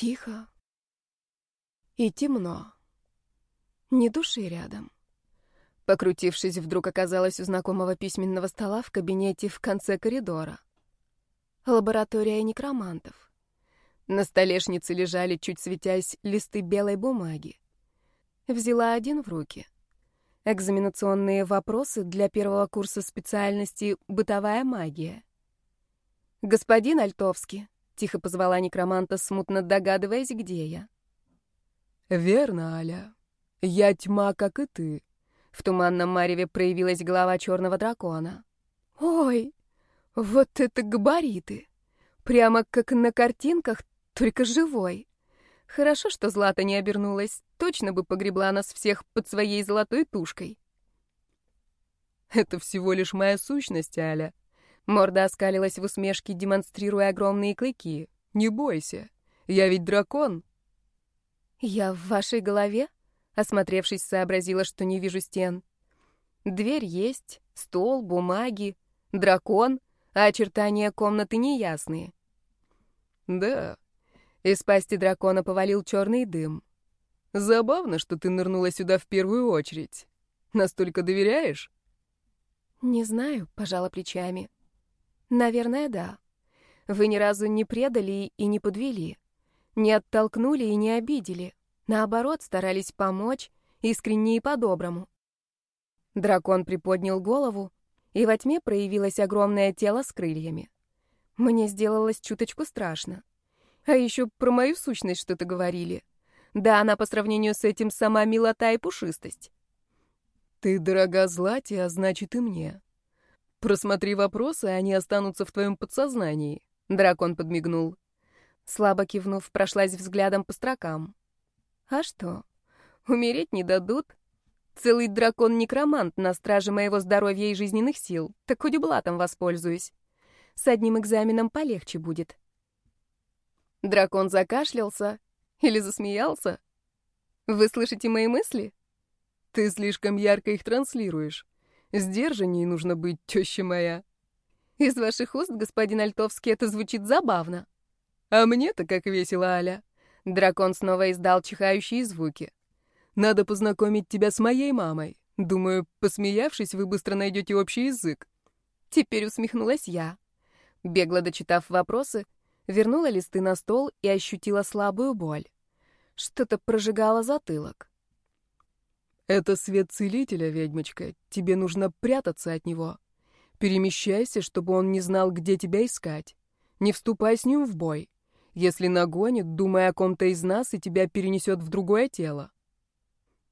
Тихо и темно. Ни души рядом. Покрутившись, вдруг оказалась у знакомого письменного стола в кабинете в конце коридора. Лаборатория некромантов. На столешнице лежали, чуть светясь, листы белой бумаги. Взяла один в руки. Экзаменационные вопросы для первого курса специальности «Бытовая магия». «Господин Альтовский», — тихо позвала некроманта, смутно догадываясь, где я. «Верно, Аля. Я тьма, как и ты. В туманном мареве проявилась голова черного дракона. Ой, вот это габариты! Прямо как на картинках, только живой. Хорошо, что Злата не обернулась, точно бы погребла нас всех под своей золотой тушкой. Это всего лишь моя сущность, Аля. Морда оскалилась в усмешке, демонстрируя огромные клыки. Не бойся, я ведь дракон. Я в вашей голове? Осмотревшись, сообразила, что не вижу стен. Дверь есть, стол, бумаги, дракон, а очертания комнаты неясные. Да, из пасти дракона повалил черный дым. Забавно, что ты нырнула сюда в первую очередь. Настолько доверяешь? Не знаю, пожала плечами. Наверное, да. Вы ни разу не предали и не подвели. Не оттолкнули и не обидели. Наоборот, старались помочь, искренне и по-доброму. Дракон приподнял голову, и во тьме проявилось огромное тело с крыльями. Мне сделалось чуточку страшно. А еще про мою сущность что-то говорили. Да, она по сравнению с этим сама милота и пушистость. Ты дорога Злате, а значит и мне. Просмотри вопросы, они останутся в твоем подсознании. Дракон подмигнул. Слабо кивнув, прошлась взглядом по строкам. А что? Умереть не дадут? Целый дракон-некромант на страже моего здоровья и жизненных сил. Так хоть блатом воспользуюсь. С одним экзаменом полегче будет. Дракон закашлялся или засмеялся. Вы слышите мои мысли? Ты слишком ярко их транслируешь. Сдержанней нужно быть, теща моя. Из ваших уст, господин Альтовский, это звучит забавно. А мне-то как весело, Аля. Дракон снова издал чихающие звуки. «Надо познакомить тебя с моей мамой. Думаю, посмеявшись, вы быстро найдете общий язык». Теперь усмехнулась я. Бегло дочитав вопросы, вернула листы на стол и ощутила слабую боль. Что-то прожигало затылок. «Это свет целителя, ведьмочка. Тебе нужно прятаться от него. Перемещайся, чтобы он не знал, где тебя искать. Не вступай с ним в бой. Если нагонит, думай о ком-то из нас, и тебя перенесет в другое тело.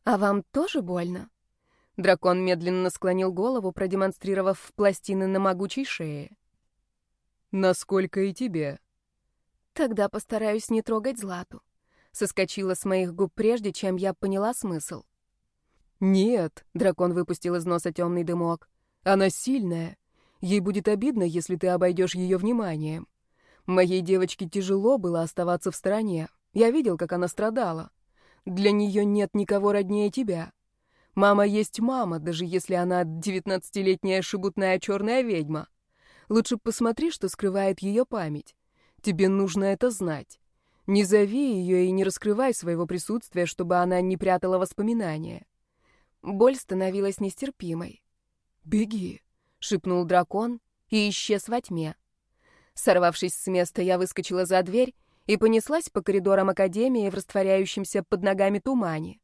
А вам тоже больно? Дракон медленно склонил голову, продемонстрировав пластины на могучей шее. Насколько и тебе. Тогда постараюсь не трогать Злату. Соскочила с моих губ прежде, чем я поняла смысл. Нет, дракон выпустил из носа темный дымок. Она сильная. Ей будет обидно, если ты обойдешь ее вниманием. Моей девочке тяжело было оставаться в стороне. Я видел, как она страдала. Для нее нет никого роднее тебя. Мама есть мама, даже если она девятнадцатилетняя шебутная черная ведьма. Лучше посмотри, что скрывает ее память. Тебе нужно это знать. Не зови ее и не раскрывай своего присутствия, чтобы она не прятала воспоминания. Боль становилась нестерпимой. «Беги», — шепнул дракон и исчез во тьме. Сорвавшись с места, я выскочила за дверь и понеслась по коридорам академии в растворяющемся под ногами тумане.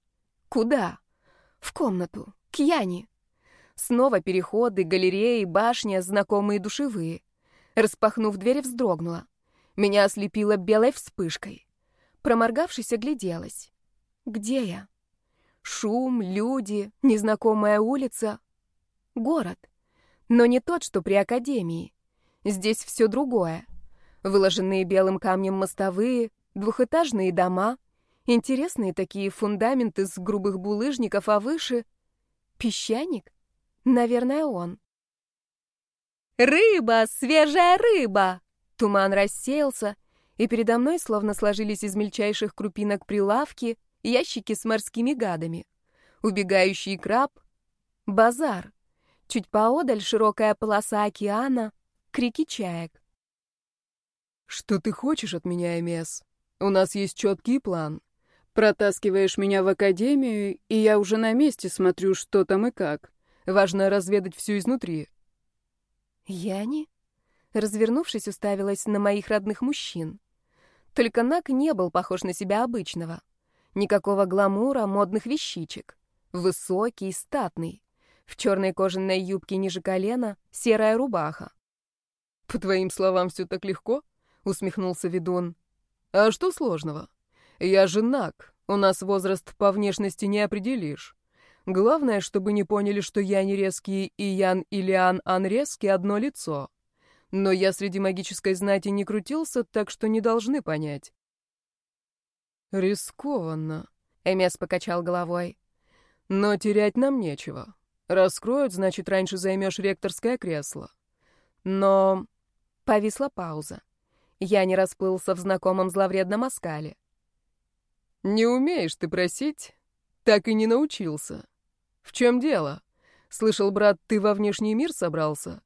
Куда? В комнату. К Яне. Снова переходы, галереи, башня, знакомые душевые. Распахнув дверь, вздрогнула. Меня ослепило белой вспышкой. Проморгавшись, огляделась. Где я? Шум, люди, незнакомая улица. Город. Но не тот, что при академии. Здесь все другое. Выложенные белым камнем мостовые, двухэтажные дома, интересные такие фундаменты с грубых булыжников, а выше — песчаник. Наверное, он. «Рыба! Свежая рыба!» Туман рассеялся, и передо мной словно сложились из мельчайших крупинок прилавки, ящики с морскими гадами, убегающий краб, базар. Чуть поодаль широкая полоса океана — крики чаек. «Что ты хочешь от меня, Эмес?» У нас есть четкий план. Протаскиваешь меня в академию, и я уже на месте смотрю, что там и как. Важно разведать все изнутри. Яни? Развернувшись, уставилась на моих родных мужчин. Только Нак не был похож на себя обычного. Никакого гламура, модных вещичек. Высокий, статный. В черной кожаной юбке ниже колена, серая рубаха. «По твоим словам, все так легко?» — усмехнулся ведун. «А что сложного? Я женак, у нас возраст по внешности не определишь. Главное, чтобы не поняли, что я не резкий и Ян Илиан Анрезкий одно лицо. Но я среди магической знати не крутился, так что не должны понять». «Рискованно», — Эмес покачал головой. «Но терять нам нечего. Раскроют, значит, раньше займешь ректорское кресло. Но...» Повисла пауза. Я не расплылся в знакомом зловредном оскале. «Не умеешь ты просить, так и не научился. В чем дело? Слышал, брат, ты во внешний мир собрался?»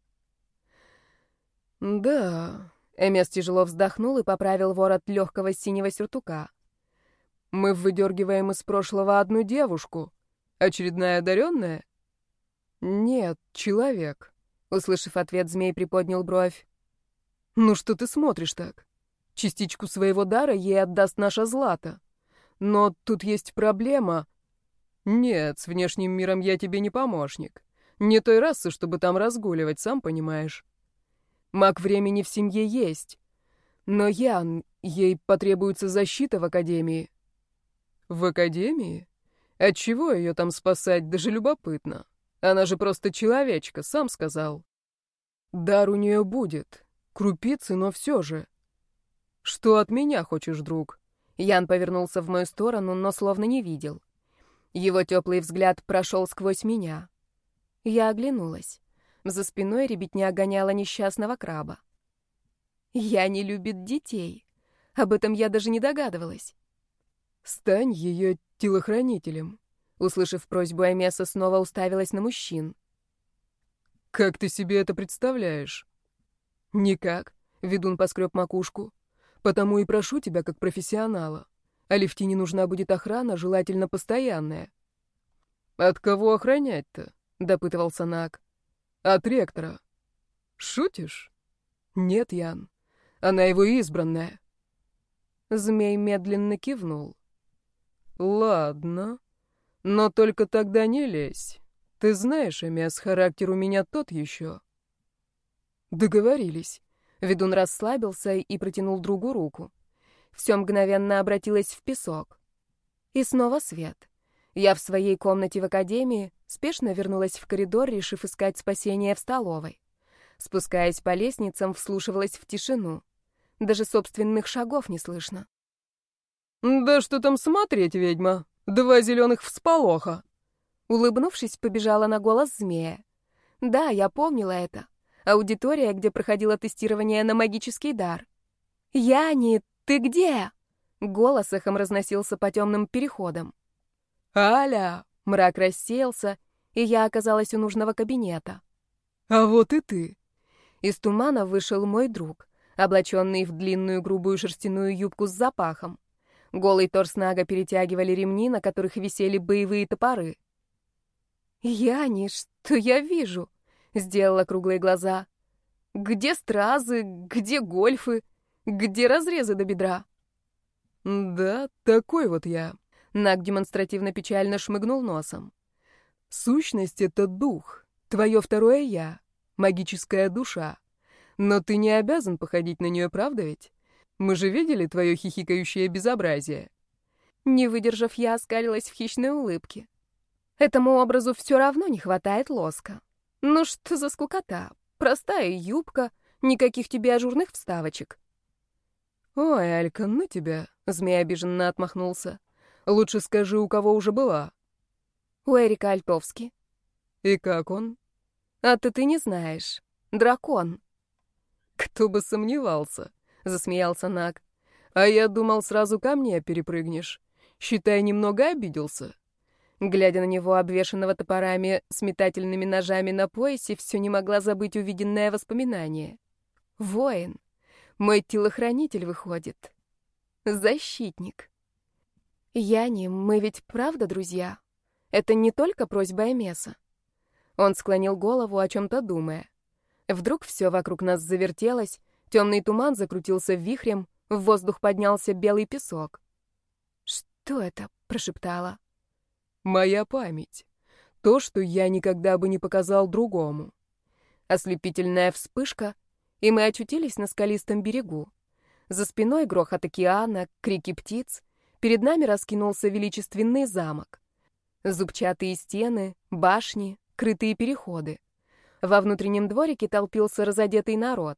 «Да...» — Эмес тяжело вздохнул и поправил ворот легкого синего сюртука. «Мы выдергиваем из прошлого одну девушку. Очередная одаренная?» «Нет, человек», — услышав ответ, змей приподнял бровь. «Ну что ты смотришь так? Частичку своего дара ей отдаст наша Злата. Но тут есть проблема. Нет, с внешним миром я тебе не помощник. Не той расы, чтобы там разгуливать, сам понимаешь. Маг времени в семье есть. Но Ян, ей потребуется защита в Академии». «В Академии? Отчего ее там спасать, даже любопытно. Она же просто человечка, сам сказал. Дар у нее будет, Крупицы, но все же. Что от меня хочешь, друг? Ян повернулся в мою сторону, но словно не видел. Его теплый взгляд прошел сквозь меня. Я оглянулась. За спиной ребятня гоняла несчастного краба. Я не любит детей. Об этом я даже не догадывалась. Стань ее телохранителем. Услышав просьбу Амеса, снова уставилась на мужчин. «Как ты себе это представляешь?» «Никак», — ведун поскреб макушку. «Потому и прошу тебя как профессионала. Алевтине нужна будет охрана, желательно постоянная». «От кого охранять-то?» — допытывался Нак. «От ректора». «Шутишь?» «Нет, Ян. Она его избранная». Змей медленно кивнул. «Ладно. Но только тогда не лезь. Ты знаешь, Эмес, характер у меня тот еще. Договорились. Ведун расслабился и протянул другу руку. Все мгновенно обратилось в песок. И снова свет. Я в своей комнате в академии спешно вернулась в коридор, решив искать спасение в столовой. Спускаясь по лестницам, вслушивалась в тишину. Даже собственных шагов не слышно. «Да что там смотреть, ведьма? Два зеленых всполоха!» Улыбнувшись, побежала на голос змея. Да, я помнила это аудитория, где проходило тестирование на магический дар. «Яни, ты где?» Голос эхом разносился по темным переходам. «Аля!» — мрак рассеялся, и я оказалась у нужного кабинета. «А вот и ты!» Из тумана вышел мой друг, облаченный в длинную грубую шерстяную юбку с запахом. Голый торс Нага перетягивали ремни, на которых висели боевые топоры. «Яни, что я вижу?» Сделала круглые глаза. Где стразы, где гольфы, где разрезы до бедра? Да, такой вот я. Наг демонстративно печально шмыгнул носом. Сущность — это дух, твое второе «я», магическая душа. Но ты не обязан походить на нее, правда ведь? Мы же видели твое хихикающее безобразие. Не выдержав, я оскалилась в хищной улыбке. Этому образу все равно не хватает лоска. Ну что за скукота? Простая юбка, никаких тебе ажурных вставочек. Ой, Алька, ну тебя, змей обиженно отмахнулся. Лучше скажи, у кого уже была. У Эрика Альтовски. И как он? А ты ты не знаешь. Дракон. Кто бы сомневался, засмеялся Наг. А я думал, сразу ко мне перепрыгнешь. Считай, немного обиделся. Глядя на него, обвешанного топорами с метательными ножами на поясе, все не могла забыть увиденное воспоминание. Воин. Мой телохранитель выходит. Защитник. Яни, мы ведь правда друзья? Это не только просьба Эмеса. Он склонил голову, о чем-то думая. Вдруг все вокруг нас завертелось, темный туман закрутился вихрем, в воздух поднялся белый песок. «Что это?» — прошептала. «Моя память. То, что я никогда бы не показал другому». Ослепительная вспышка, и мы очутились на скалистом берегу. За спиной грохот океана, крики птиц. Перед нами раскинулся величественный замок. Зубчатые стены, башни, крытые переходы. Во внутреннем дворике толпился разодетый народ.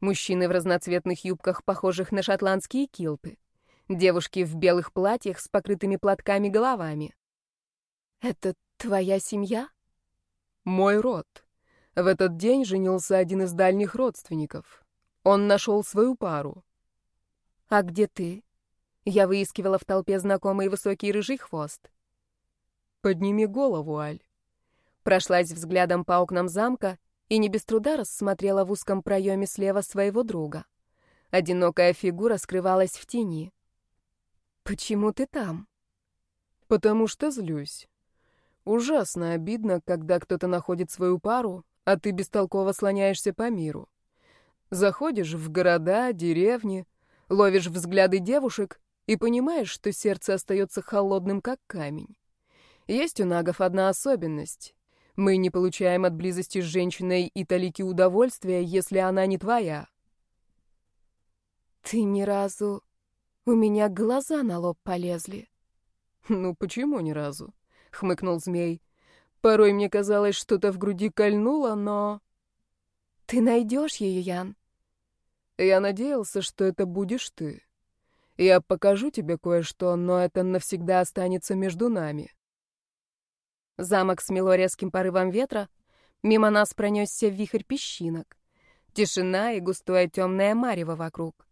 Мужчины в разноцветных юбках, похожих на шотландские килты. Девушки в белых платьях с покрытыми платками головами. «Это твоя семья?» «Мой род. В этот день женился один из дальних родственников. Он нашел свою пару. «А где ты?» Я выискивала в толпе знакомый высокий рыжий хвост. «Подними голову, Аль». Прошлась взглядом по окнам замка и не без труда рассмотрела в узком проеме слева своего друга. Одинокая фигура скрывалась в тени. «Почему ты там?» «Потому что злюсь. Ужасно обидно, когда кто-то находит свою пару, а ты бестолково слоняешься по миру. Заходишь в города, деревни, Ловишь взгляды девушек и понимаешь, что сердце остается холодным, как камень. Есть у нагов одна особенность. Мы не получаем от близости с женщиной и талики удовольствия, если она не твоя. Ты ни разу... У меня глаза на лоб полезли. Ну, почему ни разу? Хмыкнул змей. Порой мне казалось, что-то в груди кольнуло, но... Ты найдешь ее, Ян. Я надеялся, что это будешь ты. Я покажу тебе кое-что, но это навсегда останется между нами. Замок смело резким порывом ветра. Мимо нас пронесся вихрь песчинок. Тишина и густое темное марево вокруг.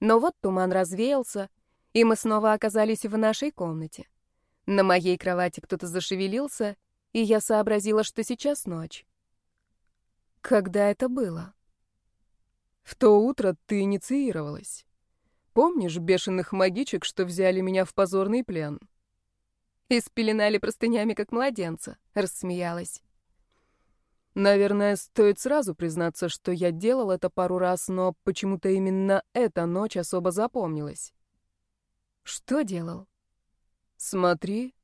Но вот туман развеялся, и мы снова оказались в нашей комнате. На моей кровати кто-то зашевелился, и я сообразила, что сейчас ночь. Когда это было? В то утро ты инициировалась. Помнишь бешеных магичек, что взяли меня в позорный плен? И спеленали простынями, как младенца, рассмеялась. Наверное, стоит сразу признаться, что я делал это пару раз, но почему-то именно эта ночь особо запомнилась. Что делал? Смотри,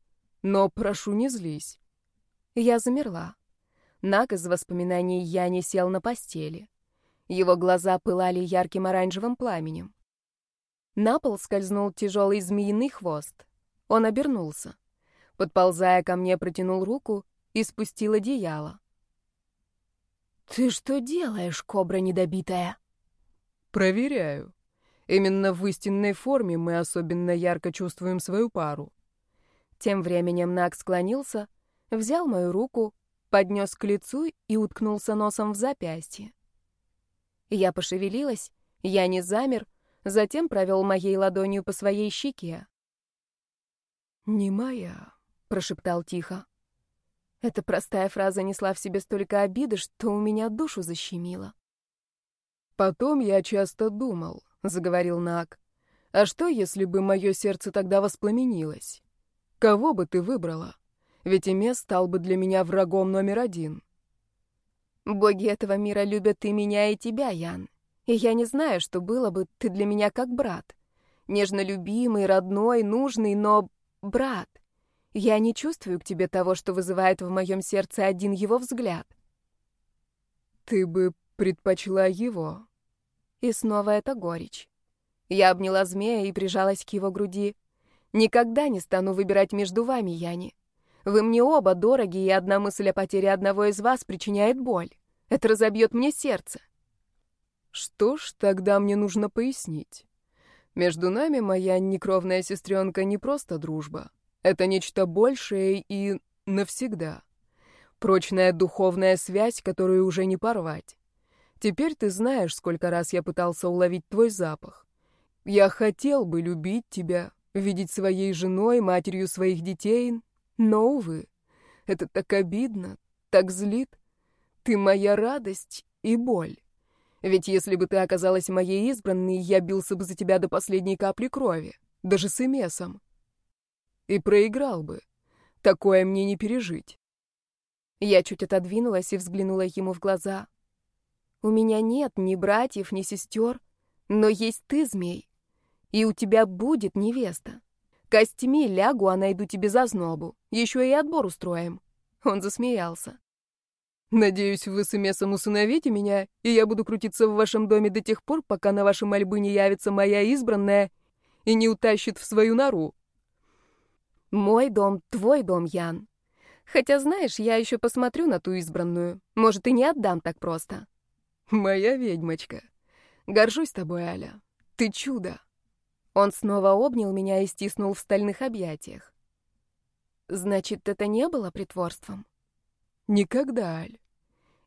но прошу, не злись. Я замерла. Наг из воспоминаний я не сел на постели. Его глаза пылали ярким оранжевым пламенем. На пол скользнул тяжелый змеиный хвост. Он обернулся. Подползая ко мне, протянул руку и спустил одеяло. «Ты что делаешь, кобра недобитая?» «Проверяю. Именно в истинной форме мы особенно ярко чувствуем свою пару». Тем временем Нак склонился, взял мою руку, поднес к лицу и уткнулся носом в запястье. Я пошевелилась, я не замер, затем провел моей ладонью по своей щеке. «Не моя», — прошептал тихо. Эта простая фраза несла в себе столько обиды, что у меня душу защемило. «Потом я часто думал», — заговорил Нак. «А что, если бы мое сердце тогда воспламенилось? Кого бы ты выбрала? Ведь Эмес стал бы для меня врагом номер один». Боги этого мира любят и меня, и тебя, Ян. И я не знаю, что было бы, ты для меня как брат. Нежно любимый, родной, нужный, но брат. Я не чувствую к тебе того, что вызывает в моем сердце один его взгляд. Ты бы предпочла его. И снова это горечь. Я обняла змея и прижалась к его груди. Никогда не стану выбирать между вами, Яни. Вы мне оба дороги, и одна мысль о потере одного из вас причиняет боль. Это разобьет мне сердце. Что ж, тогда мне нужно пояснить. Между нами моя некровная сестренка не просто дружба. Это нечто большее и навсегда. Прочная духовная связь, которую уже не порвать. Теперь ты знаешь, сколько раз я пытался уловить твой запах. Я хотел бы любить тебя, видеть своей женой, матерью своих детей, но, увы, это так обидно, так злит. Ты моя радость и боль. Ведь если бы ты оказалась моей избранной, я бился бы за тебя до последней капли крови, даже с Эмесом. И проиграл бы. Такое мне не пережить. Я чуть отодвинулась и взглянула ему в глаза. У меня нет ни братьев, ни сестер, но есть ты, змей. И у тебя будет невеста. Костями лягу, а найду тебе зазнобу. Еще и отбор устроим. Он засмеялся. Надеюсь, вы с Эмесом усыновите меня, и я буду крутиться в вашем доме до тех пор, пока на ваши мольбы не явится моя избранная и не утащит в свою нору. Мой дом — твой дом, Ян. Хотя, знаешь, я еще посмотрю на ту избранную. Может, и не отдам так просто. Моя ведьмочка. Горжусь тобой, Аля. Ты чудо. Он снова обнял меня и стиснул в стальных объятиях. Значит, это не было притворством? Никогда, Аль.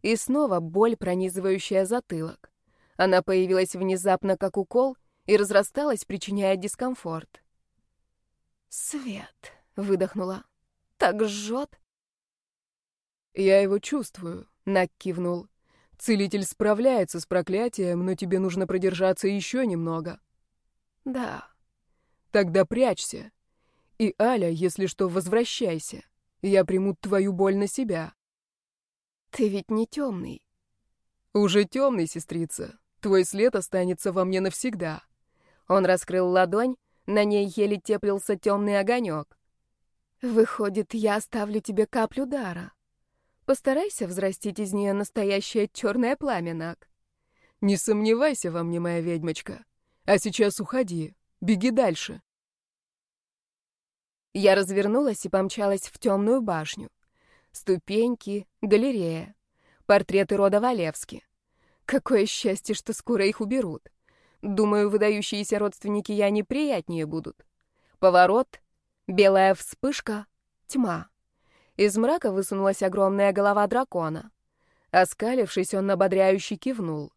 И снова боль, пронизывающая затылок. Она появилась внезапно, как укол, и разрасталась, причиняя дискомфорт. «Свет!» — выдохнула. «Так жжет!» «Я его чувствую», — Нак кивнул. «Целитель справляется с проклятием, но тебе нужно продержаться еще немного». «Да». «Тогда прячься. И, Аля, если что, возвращайся. Я приму твою боль на себя». Ты ведь не темный. Уже темный, сестрица. Твой след останется во мне навсегда. Он раскрыл ладонь, на ней еле теплился темный огонек. Выходит, я оставлю тебе каплю дара. Постарайся взрастить из нее настоящее черное пламя, Нак. Не сомневайся во мне, моя ведьмочка. А сейчас уходи, беги дальше. Я развернулась и помчалась в темную башню. Ступеньки, галерея. Портреты рода Валевски. Какое счастье, что скоро их уберут. Думаю, выдающиеся родственники я неприятнее будут. Поворот, белая вспышка, тьма. Из мрака высунулась огромная голова дракона. Оскалившись, он ободряюще кивнул.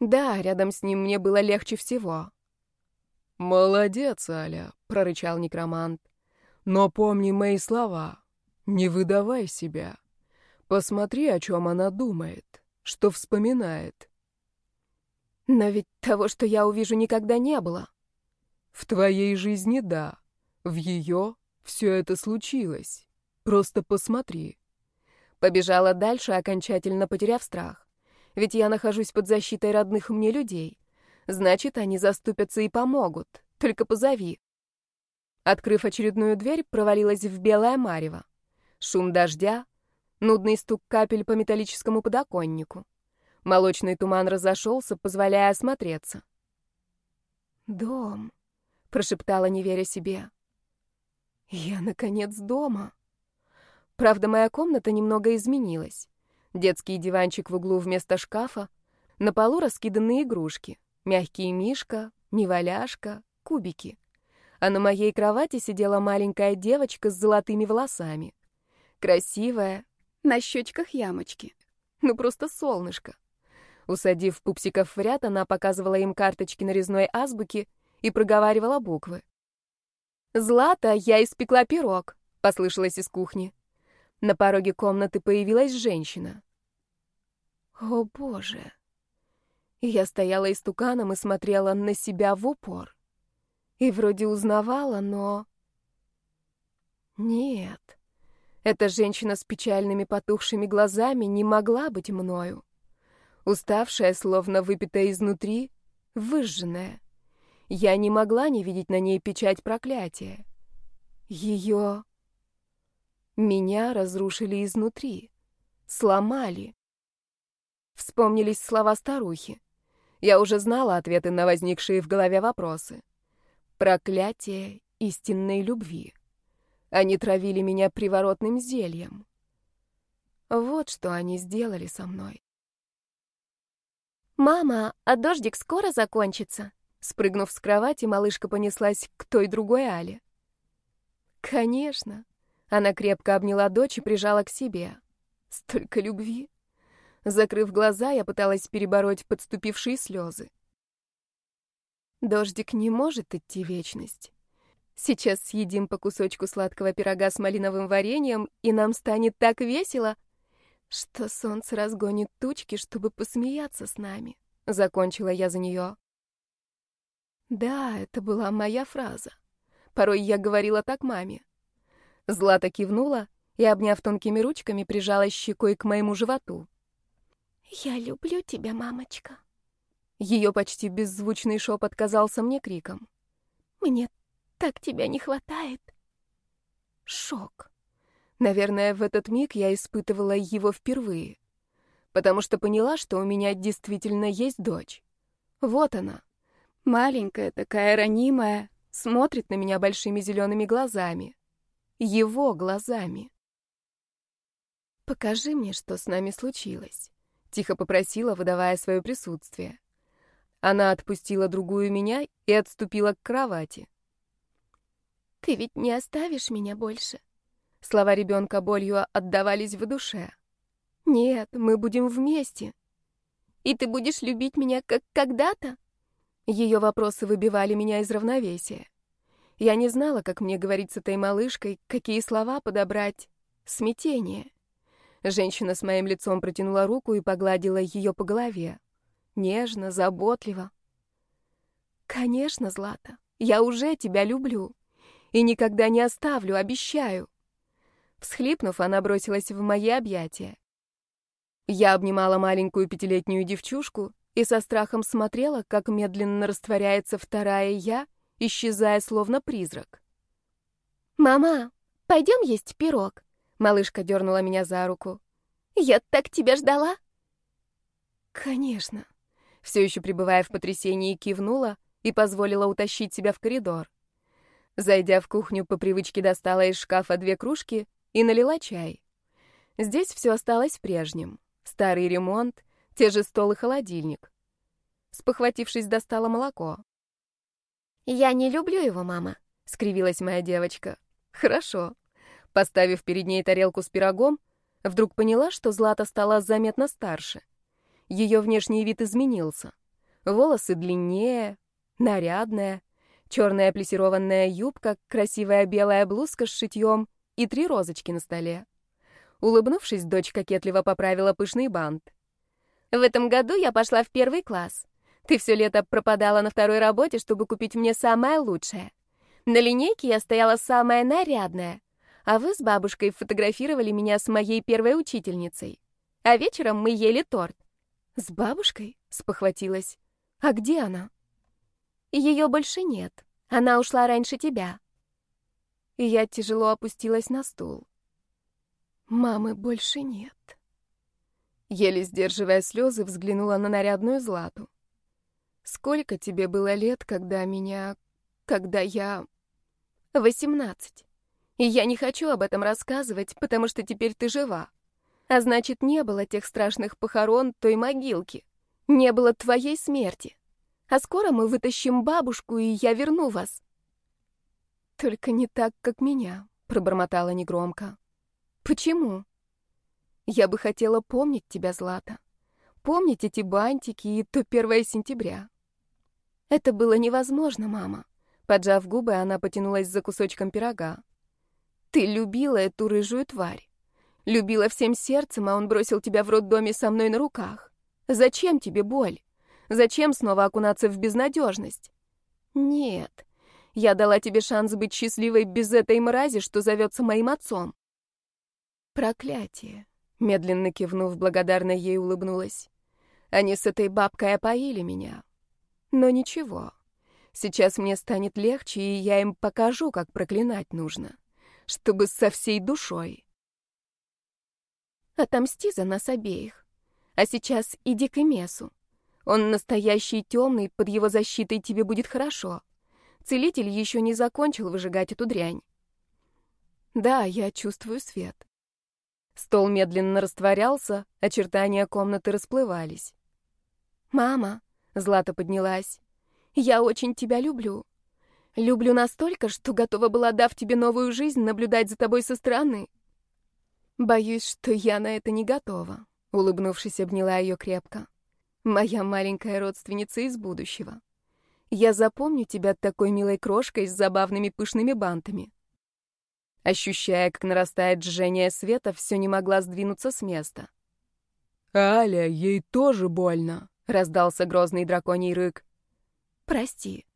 Да, рядом с ним мне было легче всего. «Молодец, Аля», — прорычал некромант. «Но помни мои слова. Не выдавай себя. Посмотри, о чем она думает, что вспоминает. Но ведь того, что я увижу, никогда не было. В твоей жизни — да. В ее все это случилось. Просто посмотри. Побежала дальше, окончательно потеряв страх. Ведь я нахожусь под защитой родных мне людей. Значит, они заступятся и помогут. Только позови. Открыв очередную дверь, провалилась в белое марево шум дождя, нудный стук капель по металлическому подоконнику. Молочный туман разошелся, позволяя осмотреться. «Дом», — прошептала, не веря себе. «Я, наконец, дома». Правда, моя комната немного изменилась. Детский диванчик в углу вместо шкафа, на полу раскиданы игрушки. Мягкий мишка, неваляшка, кубики. А на моей кровати сидела маленькая девочка с золотыми волосами. Красивая, на щечках ямочки. Ну просто солнышко. Усадив пупсиков в ряд, она показывала им карточки нарезной азбуки и проговаривала буквы. «Злата, я испекла пирог», — послышалось из кухни. На пороге комнаты появилась женщина. О, боже! Я стояла истуканом и смотрела на себя в упор. И вроде узнавала, но... Нет. Эта женщина с печальными потухшими глазами не могла быть мною. Уставшая, словно выпитая изнутри, выжженная. Я не могла не видеть на ней печать проклятия. Ее... Меня разрушили изнутри. Сломали. Вспомнились слова старухи. Я уже знала ответы на возникшие в голове вопросы. Проклятие истинной любви. Они травили меня приворотным зельем. Вот что они сделали со мной. «Мама, а дождик скоро закончится?» Спрыгнув с кровати, малышка понеслась к той другой Але. «Конечно». Она крепко обняла дочь и прижала к себе. Столько любви. Закрыв глаза, я пыталась перебороть подступившие слезы. Дождик не может идти вечность. Сейчас съедим по кусочку сладкого пирога с малиновым вареньем, и нам станет так весело, что солнце разгонит тучки, чтобы посмеяться с нами. — закончила я за нее. Да, это была моя фраза. Порой я говорила так маме. Злата кивнула и, обняв тонкими ручками, прижалась щекой к моему животу. «Я люблю тебя, мамочка». Ее почти беззвучный шепот казался мне криком. «Мне так тебя не хватает». Шок. Наверное, в этот миг я испытывала его впервые, потому что поняла, что у меня действительно есть дочь. Вот она, маленькая такая ранимая, смотрит на меня большими зелеными глазами. Его глазами. «Покажи мне, что с нами случилось», — тихо попросила, выдавая свое присутствие. Она отпустила другую меня и отступила к кровати. «Ты ведь не оставишь меня больше?» Слова ребенка болью отдавались в душе. «Нет, мы будем вместе. И ты будешь любить меня, как когда-то?» Ее вопросы выбивали меня из равновесия. Я не знала, как мне говорить с этой малышкой, какие слова подобрать. Смятение. Женщина с моим лицом протянула руку и погладила ее по голове. Нежно, заботливо. «Конечно, Злата, я уже тебя люблю. И никогда не оставлю, обещаю». Всхлипнув, она бросилась в мои объятия. Я обнимала маленькую пятилетнюю девчушку и со страхом смотрела, как медленно растворяется вторая я, исчезая словно призрак. «Мама, пойдем есть пирог?» Малышка дернула меня за руку. «Я так тебя ждала!» «Конечно!» Все еще пребывая в потрясении, кивнула и позволила утащить себя в коридор. Зайдя в кухню, по привычке достала из шкафа две кружки и налила чай. Здесь все осталось прежним. Старый ремонт, те же стол и холодильник. Спохватившись, достала молоко. «Я не люблю его, мама», — скривилась моя девочка. «Хорошо». Поставив перед ней тарелку с пирогом, вдруг поняла, что Злата стала заметно старше. Ее внешний вид изменился. Волосы длиннее, нарядная, черная плесированная юбка, красивая белая блузка с шитьем и три розочки на столе. Улыбнувшись, дочь кокетливо поправила пышный бант. «В этом году я пошла в первый класс. Ты все лето пропадала на второй работе, чтобы купить мне самое лучшее. На линейке я стояла самая нарядная, а вы с бабушкой фотографировали меня с моей первой учительницей. А вечером мы ели торт». «С бабушкой?» — спохватилась. «А где она?» «Ее больше нет. Она ушла раньше тебя» и я тяжело опустилась на стул. Мамы больше нет. Еле сдерживая слезы, взглянула на нарядную Злату. «Сколько тебе было лет, когда меня... когда я...» «Восемнадцать. И я не хочу об этом рассказывать, потому что теперь ты жива. А значит, не было тех страшных похорон той могилки. Не было твоей смерти. А скоро мы вытащим бабушку, и я верну вас. «Только не так, как меня», — пробормотала негромко. «Почему?» «Я бы хотела помнить тебя, Злата. Помнить эти бантики и то первое сентября». «Это было невозможно, мама». Поджав губы, она потянулась за кусочком пирога. «Ты любила эту рыжую тварь. Любила всем сердцем, а он бросил тебя в роддоме со мной на руках. Зачем тебе боль? Зачем снова окунаться в безнадежность? Нет, я дала тебе шанс быть счастливой без этой мрази, что зовется моим отцом. Проклятие. Медленно кивнув, благодарно ей улыбнулась. Они с этой бабкой опоили меня. Но ничего. Сейчас мне станет легче, и я им покажу, как проклинать нужно. Чтобы со всей душой. Отомсти за нас обеих. А сейчас иди к Эмесу. Он настоящий темный, под его защитой тебе будет хорошо. Целитель еще не закончил выжигать эту дрянь. Да, я чувствую свет. Стол медленно растворялся, очертания комнаты расплывались. «Мама», — Злата поднялась, — «я очень тебя люблю. Люблю настолько, что готова была, дав тебе новую жизнь, наблюдать за тобой со стороны. Боюсь, что я на это не готова», — улыбнувшись, обняла ее крепко. «Моя маленькая родственница из будущего». Я запомню тебя такой милой крошкой с забавными пышными бантами. Ощущая, как нарастает жжение света, все не могла сдвинуться с места. «Аля, ей тоже больно», — раздался грозный драконий рык. «Прости».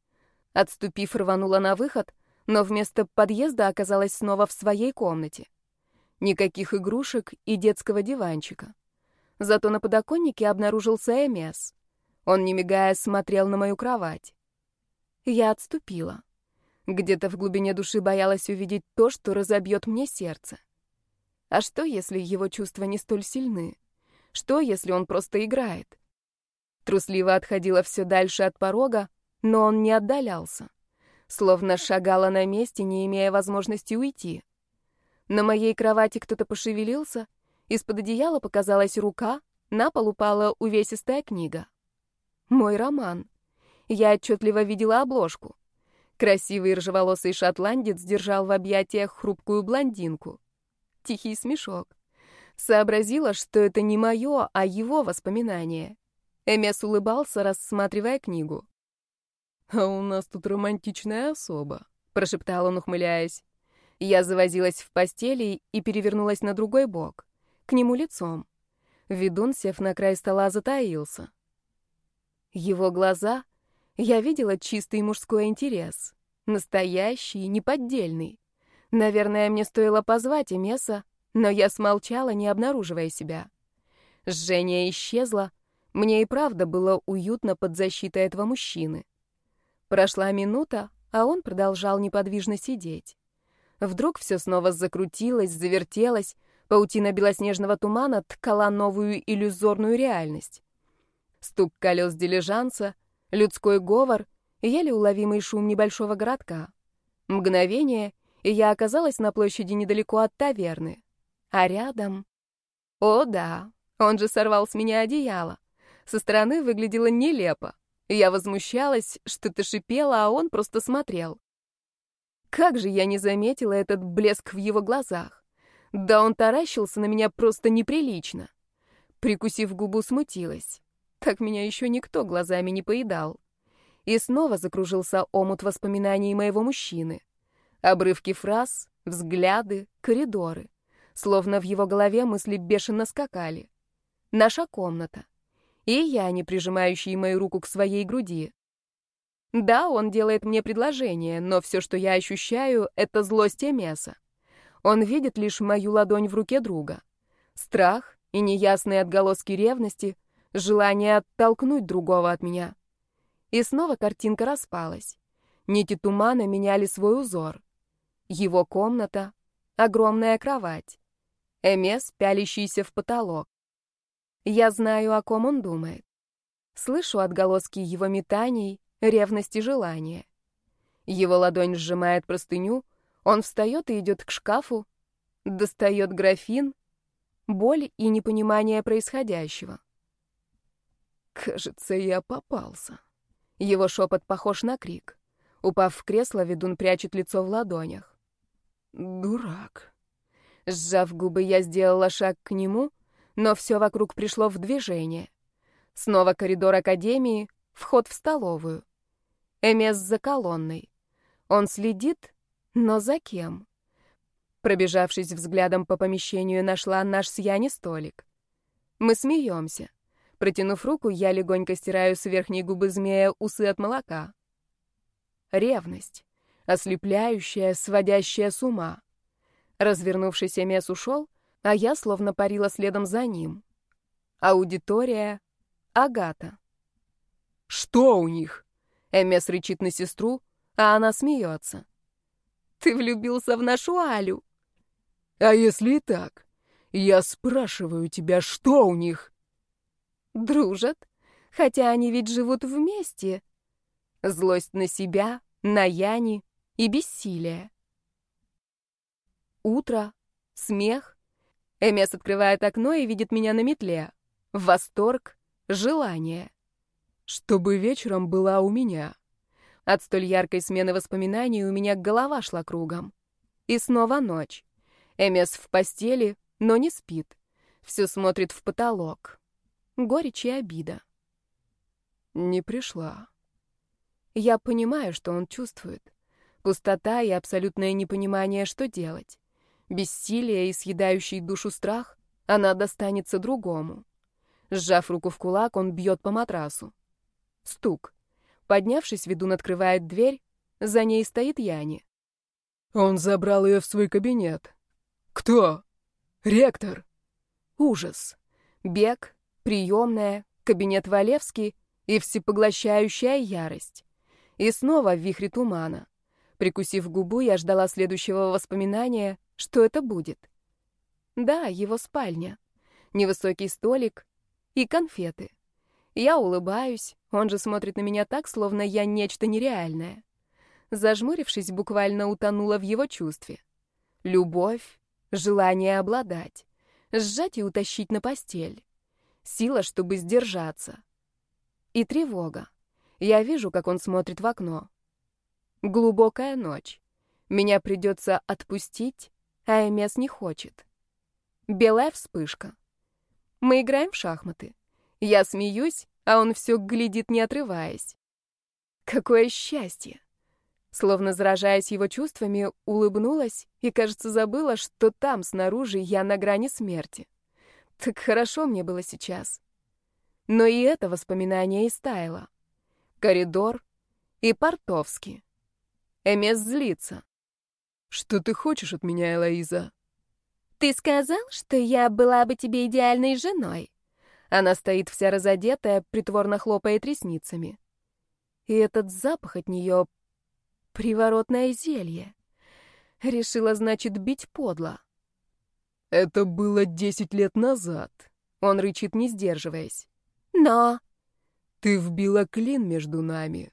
Отступив, рванула на выход, но вместо подъезда оказалась снова в своей комнате. Никаких игрушек и детского диванчика. Зато на подоконнике обнаружился Эмес. Он, не мигая, смотрел на мою кровать. Я отступила. Где-то в глубине души боялась увидеть то, что разобьет мне сердце. А что, если его чувства не столь сильны? Что, если он просто играет? Трусливо отходила все дальше от порога, но он не отдалялся. Словно шагала на месте, не имея возможности уйти. На моей кровати кто-то пошевелился, из-под одеяла показалась рука, на пол упала увесистая книга. Мой роман. Я отчетливо видела обложку. Красивый рыжеволосый шотландец держал в объятиях хрупкую блондинку. Тихий смешок. Сообразила, что это не мое, а его воспоминание. Эмес улыбался, рассматривая книгу. «А у нас тут романтичная особа», — прошептал он, ухмыляясь. Я завозилась в постели и перевернулась на другой бок, к нему лицом. Ведун, сев на край стола, затаился. Его глаза... Я видела чистый мужской интерес. Настоящий, неподдельный. Наверное, мне стоило позвать Эмеса, но я смолчала, не обнаруживая себя. Жжение исчезло. Мне и правда было уютно под защитой этого мужчины. Прошла минута, а он продолжал неподвижно сидеть. Вдруг все снова закрутилось, завертелось, паутина белоснежного тумана ткала новую иллюзорную реальность. Стук колес дилижанса, людской говор, еле уловимый шум небольшого городка. Мгновение, и я оказалась на площади недалеко от таверны. А рядом... О, да, он же сорвал с меня одеяло. Со стороны выглядело нелепо. Я возмущалась, что-то шипела, а он просто смотрел. Как же я не заметила этот блеск в его глазах. Да он таращился на меня просто неприлично. Прикусив губу, смутилась. Так меня еще никто глазами не поедал. И снова закружился омут воспоминаний моего мужчины. Обрывки фраз, взгляды, коридоры. Словно в его голове мысли бешено скакали. Наша комната. И я, не прижимающий мою руку к своей груди. Да, он делает мне предложение, но все, что я ощущаю, это злость Эмеса. Он видит лишь мою ладонь в руке друга. Страх и неясные отголоски ревности, желание оттолкнуть другого от меня. И снова картинка распалась. Нити тумана меняли свой узор. Его комната, огромная кровать. Эмес, пялящийся в потолок. Я знаю, о ком он думает. Слышу отголоски его метаний, ревности желания. Его ладонь сжимает простыню, он встает и идет к шкафу, достает графин, боль и непонимание происходящего. «Кажется, я попался». Его шепот похож на крик. Упав в кресло, ведун прячет лицо в ладонях. «Дурак». Сжав губы, я сделала шаг к нему, но все вокруг пришло в движение. Снова коридор академии, вход в столовую. Эмес за колонной. Он следит, но за кем? Пробежавшись взглядом по помещению, нашла наш с Яни столик. Мы смеемся. Протянув руку, я легонько стираю с верхней губы змея усы от молока. Ревность. Ослепляющая, сводящая с ума. Развернувшийся Эмес ушел, а я словно парила следом за ним. Аудитория — Агата. «Что у них?» Эмес рычит на сестру, а она смеется. «Ты влюбился в нашу Алю!» «А если и так? Я спрашиваю тебя, что у них?» «Дружат, хотя они ведь живут вместе». Злость на себя, на Яни и бессилие. Утро, смех. Эмес открывает окно и видит меня на метле. Восторг, желание чтобы вечером была у меня. От столь яркой смены воспоминаний у меня голова шла кругом. И снова ночь. Эмес в постели, но не спит. Все смотрит в потолок. Горечь и обида. Не пришла. Я понимаю, что он чувствует. Пустота и абсолютное непонимание, что делать. Бессилие и съедающий душу страх, она достанется другому. Сжав руку в кулак, он бьет по матрасу. Стук. Поднявшись, ведун открывает дверь. За ней стоит Яни. Он забрал ее в свой кабинет. Кто? Ректор. Ужас. Бег, приемная, кабинет Валевский и всепоглощающая ярость. И снова в вихре тумана. Прикусив губу, я ждала следующего воспоминания, что это будет. Да, его спальня. Невысокий столик и конфеты. Я улыбаюсь, он же смотрит на меня так, словно я нечто нереальное. Зажмурившись, буквально утонула в его чувстве. Любовь, желание обладать, сжать и утащить на постель. Сила, чтобы сдержаться. И тревога. Я вижу, как он смотрит в окно. Глубокая ночь. Меня придется отпустить, а Эмес не хочет. Белая вспышка. Мы играем в шахматы. Я смеюсь, а он все глядит, не отрываясь. Какое счастье! Словно заражаясь его чувствами, улыбнулась и, кажется, забыла, что там, снаружи, я на грани смерти. Так хорошо мне было сейчас. Но и это воспоминание истаяло. Коридор и Портовский. Эмес злится. «Что ты хочешь от меня, Элоиза?» «Ты сказал, что я была бы тебе идеальной женой?» Она стоит вся разодетая, притворно хлопает ресницами. И этот запах от нее — приворотное зелье. Решила, значит, бить подло. «Это было десять лет назад», — он рычит, не сдерживаясь. «Но...» «Ты вбила клин между нами.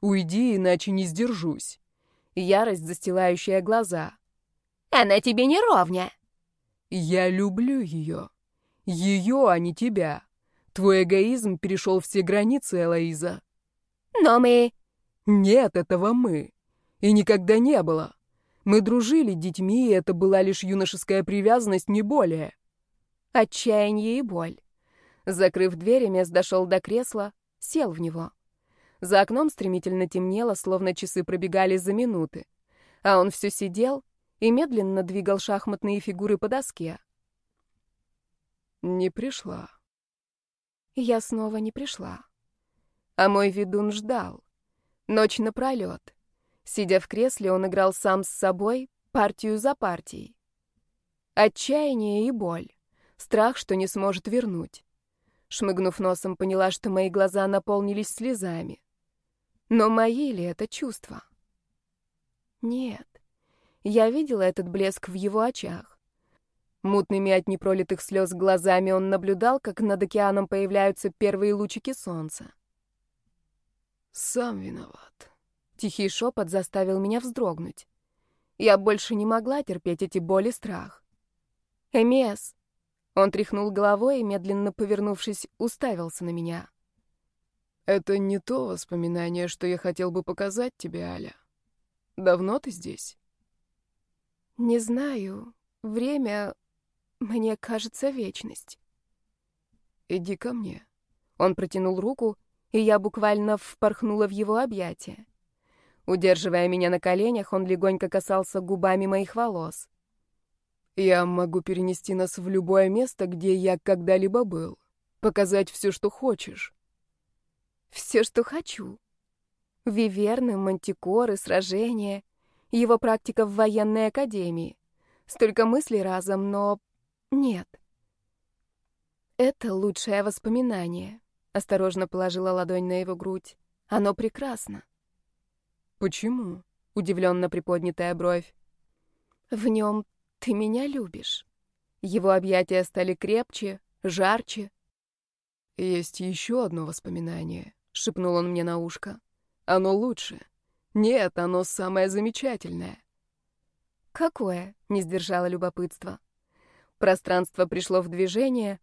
Уйди, иначе не сдержусь». Ярость, застилающая глаза. «Она тебе не ровня». «Я люблю ее. Ее, а не тебя. Твой эгоизм перешел все границы, Элоиза». «Но мы...» «Нет, этого мы. И никогда не было. Мы дружили детьми, и это была лишь юношеская привязанность, не более». Отчаяние и боль. Закрыв дверь, Эмес дошел до кресла, сел в него. За окном стремительно темнело, словно часы пробегали за минуты. А он все сидел и медленно двигал шахматные фигуры по доске. Не пришла. Я снова не пришла. А мой ведун ждал. Ночь напролет. Сидя в кресле, он играл сам с собой, партию за партией. Отчаяние и боль. Страх, что не сможет вернуть. Шмыгнув носом, поняла, что мои глаза наполнились слезами. Но мои ли это чувства? Нет. Я видела этот блеск в его очах. Мутными от непролитых слез глазами он наблюдал, как над океаном появляются первые лучики солнца. «Сам виноват». Тихий шепот заставил меня вздрогнуть. Я больше не могла терпеть эти боли и страх. «Эмес!» Он тряхнул головой и, медленно повернувшись, уставился на меня. «Это не то воспоминание, что я хотел бы показать тебе, Аля. Давно ты здесь?» «Не знаю. Время, мне кажется, вечность». «Иди ко мне». Он протянул руку, и я буквально впорхнула в его объятия. Удерживая меня на коленях, он легонько касался губами моих волос. Я могу перенести нас в любое место, где я когда-либо был. Показать все, что хочешь. Все, что хочу. Виверны, мантикоры, сражения. Его практика в военной академии. Столько мыслей разом, но нет. Это лучшее воспоминание. Осторожно положила ладонь на его грудь. Оно прекрасно. Почему? Удивленно приподнятая бровь. В нем ты меня любишь. Его объятия стали крепче, жарче. Есть еще одно воспоминание, шепнул он мне на ушко. Оно лучше. Нет, оно самое замечательное. Какое? Не сдержала любопытство. Пространство пришло в движение.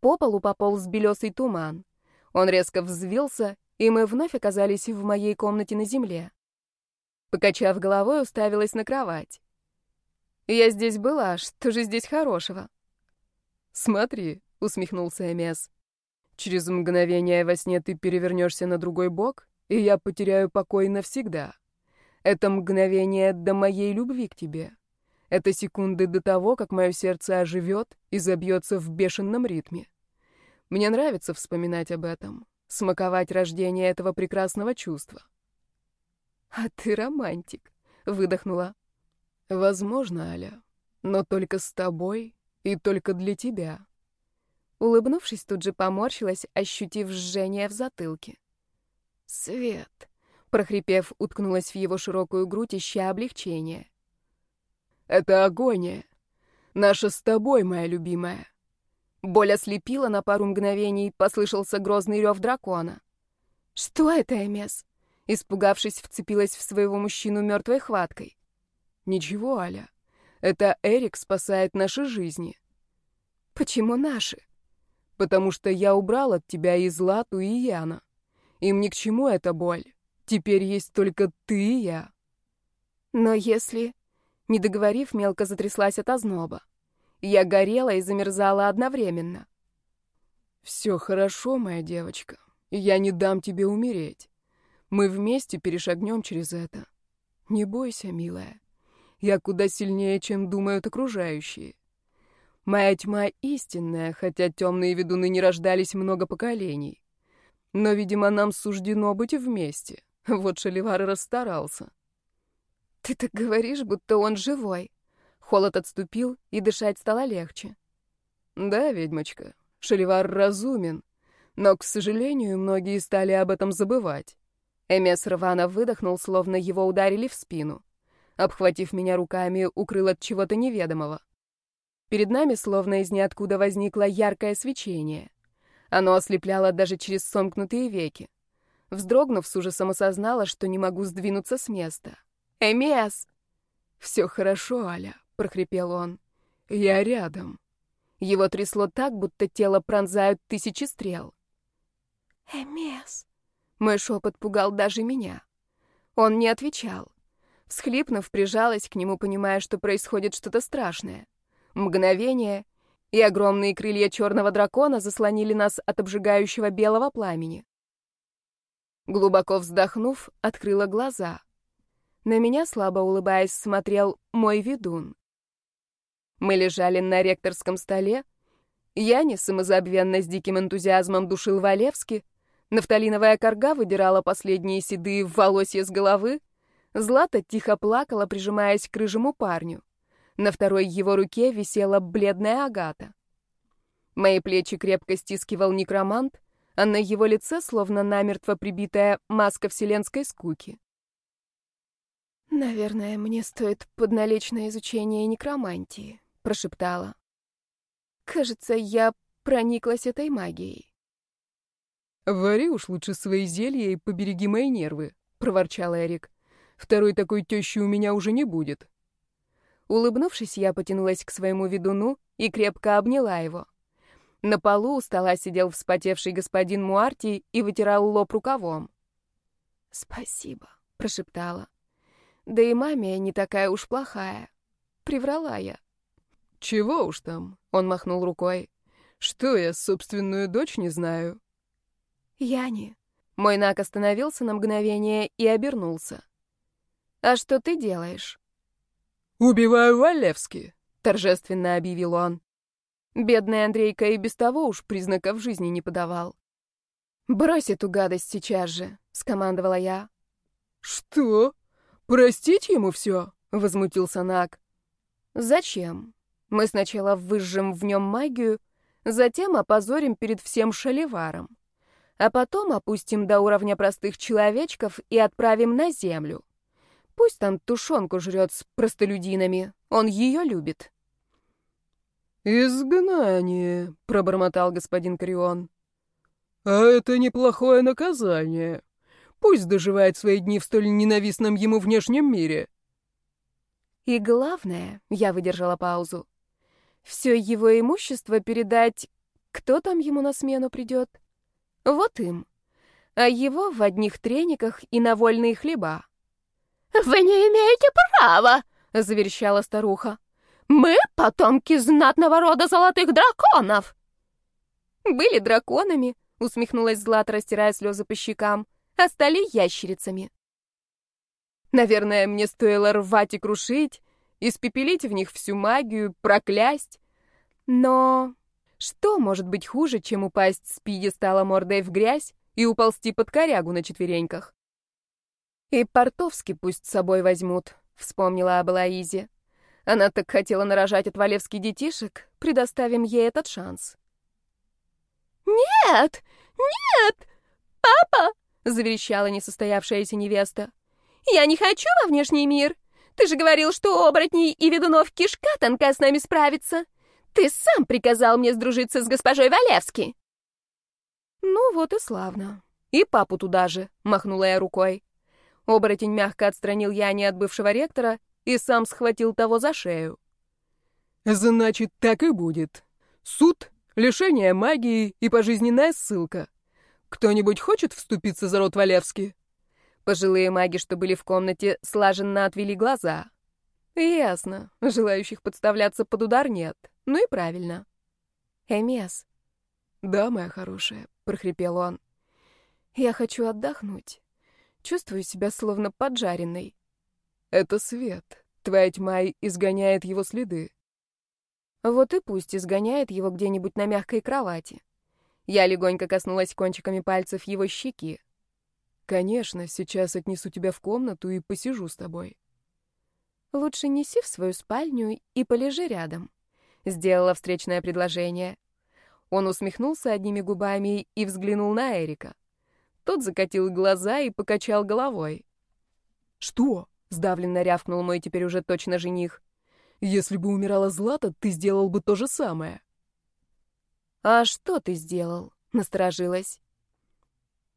По полу пополз белесый туман. Он резко взвился, и мы вновь оказались в моей комнате на земле. Покачав головой, уставилась на кровать. Я здесь была, что же здесь хорошего? Смотри, усмехнулся Эмес. Через мгновение во сне ты перевернешься на другой бок, и я потеряю покой навсегда. Это мгновение до моей любви к тебе. Это секунды до того, как мое сердце оживет и забьется в бешеном ритме. Мне нравится вспоминать об этом, смаковать рождение этого прекрасного чувства. «А ты романтик», — выдохнула. «Возможно, Аля, но только с тобой и только для тебя». Улыбнувшись, тут же поморщилась, ощутив жжение в затылке. «Свет!» — прохрипев, уткнулась в его широкую грудь, ища облегчения. «Это агония. Наша с тобой, моя любимая». Боль ослепила на пару мгновений, послышался грозный рев дракона. «Что это, Эмес?» Испугавшись, вцепилась в своего мужчину мертвой хваткой. «Ничего, Аля. Это Эрик спасает наши жизни». «Почему наши?» «Потому что я убрал от тебя и Злату, и Яна. Им ни к чему эта боль. Теперь есть только ты и я». «Но если...» Не договорив, мелко затряслась от озноба. Я горела и замерзала одновременно. «Все хорошо, моя девочка. Я не дам тебе умереть. Мы вместе перешагнем через это. Не бойся, милая. Я куда сильнее, чем думают окружающие. Моя тьма истинная, хотя темные ведуны не рождались много поколений. Но, видимо, нам суждено быть вместе. Вот Шаливар расстарался. Ты так говоришь, будто он живой. Холод отступил, и дышать стало легче. Да, ведьмочка, Шаливар разумен, но, к сожалению, многие стали об этом забывать. Эмес рвано выдохнул, словно его ударили в спину. Обхватив меня руками, укрыл от чего-то неведомого. Перед нами словно из ниоткуда возникло яркое свечение. Оно ослепляло даже через сомкнутые веки. Вздрогнув, с ужасом осознала, что не могу сдвинуться с места. «Эмес!» «Все хорошо, Аля прохрипел он. «Я рядом». Его трясло так, будто тело пронзают тысячи стрел. «Эмес!» Мой шепот пугал даже меня. Он не отвечал. Всхлипнув, прижалась к нему, понимая, что происходит что-то страшное. Мгновение, и огромные крылья черного дракона заслонили нас от обжигающего белого пламени. Глубоко вздохнув, открыла глаза. На меня, слабо улыбаясь, смотрел мой ведун. Мы лежали на ректорском столе. Яни самозабвенно с диким энтузиазмом душил Валевски. Нафталиновая корга выдирала последние седые волосья с головы. Злата тихо плакала, прижимаясь к рыжему парню. На второй его руке висела бледная агата. Мои плечи крепко стискивал некромант, а на его лице словно намертво прибитая маска вселенской скуки. Наверное, мне стоит подналечь на изучение некромантии прошептала. Кажется, я прониклась этой магией. «Вари уж лучше свои зелья и побереги мои нервы», — проворчал Эрик. «Второй такой тещи у меня уже не будет». Улыбнувшись, я потянулась к своему ведуну и крепко обняла его. На полу у стола сидел вспотевший господин Муарти и вытирал лоб рукавом. «Спасибо», — прошептала. «Да и маме не такая уж плохая. Приврала я». «Чего уж там?» — он махнул рукой. «Что я, собственную дочь не знаю?» «Яни». Мой Нак остановился на мгновение и обернулся. «А что ты делаешь?» «Убиваю Валевски», — торжественно объявил он. Бедный Андрейка и без того уж признаков жизни не подавал. «Брось эту гадость сейчас же», — скомандовала я. «Что? Простить ему все?» — возмутился Нак. «Зачем? Мы сначала выжжем в нем магию, затем опозорим перед всем шаливаром, а потом опустим до уровня простых человечков и отправим на землю. Пусть там тушенку жрет с простолюдинами, он ее любит. «Изгнание», — пробормотал господин Крион. «А это неплохое наказание. Пусть доживает свои дни в столь ненавистном ему внешнем мире». «И главное», — я выдержала паузу, все его имущество передать... Кто там ему на смену придет? Вот им. А его в одних трениках и на вольные хлеба. «Вы не имеете права!» — заверещала старуха. «Мы — потомки знатного рода золотых драконов!» «Были драконами», — усмехнулась Злата, растирая слезы по щекам, «а стали ящерицами». Наверное, мне стоило рвать и крушить, испепелить в них всю магию, проклясть. Но Что может быть хуже, чем упасть с пьедестала мордой в грязь и уползти под корягу на четвереньках? И портовски пусть с собой возьмут, вспомнила об. Она так хотела нарожать от Валевски детишек, предоставим ей этот шанс. «Нет! Нет! Папа!» — заверещала несостоявшаяся невеста. «Я не хочу во внешний мир! Ты же говорил, что оборотней и ведунов кишка тонка с нами справится! Ты сам приказал мне сдружиться с госпожой Валевски!» «Ну вот и славно. И папу туда же», — махнула я рукой. Оборотень мягко отстранил Яни от бывшего ректора и сам схватил того за шею. «Значит, так и будет. Суд, лишение магии и пожизненная ссылка. Кто-нибудь хочет вступиться за род Валевски?» Пожилые маги, что были в комнате, слаженно отвели глаза. «Ясно. Желающих подставляться под удар нет. Ну и правильно». «Эмес». «Да, моя хорошая», — прохрипел он. «Я хочу отдохнуть. Чувствую себя словно поджаренной». Это свет. Твоя тьма изгоняет его следы. Вот и пусть изгоняет его где-нибудь на мягкой кровати. Я легонько коснулась кончиками пальцев его щеки. Конечно, сейчас отнесу тебя в комнату и посижу с тобой. Лучше неси в свою спальню и полежи рядом. Сделала встречное предложение. Он усмехнулся одними губами и взглянул на Эрика. Тот закатил глаза и покачал головой. «Что?» Сдавленно рявкнул мой теперь уже точно жених. Если бы умирала Злата, ты сделал бы то же самое. А что ты сделал? Насторожилась.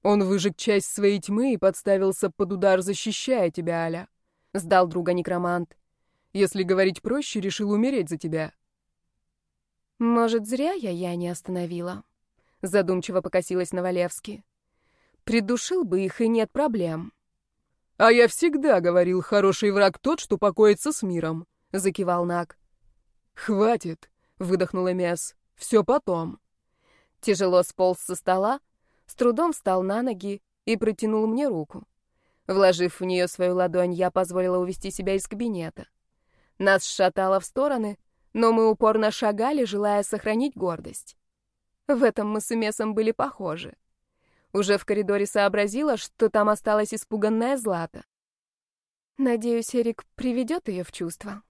Он выжег часть своей тьмы и подставился под удар, защищая тебя, Аля. Сдал друга некромант. Если говорить проще, решил умереть за тебя. Может, зря я я не остановила. Задумчиво покосилась на Валевски. Придушил бы их, и нет проблем. «А я всегда говорил, хороший враг тот, что покоится с миром», — закивал Нак. «Хватит», — выдохнула Мяс. «Все потом». Тяжело сполз со стола, с трудом встал на ноги и протянул мне руку. Вложив в нее свою ладонь, я позволила увести себя из кабинета. Нас шатало в стороны, но мы упорно шагали, желая сохранить гордость. В этом мы с Эмесом были похожи. Уже в коридоре сообразила, что там осталась испуганная Злата. Надеюсь, Эрик приведет ее в чувство.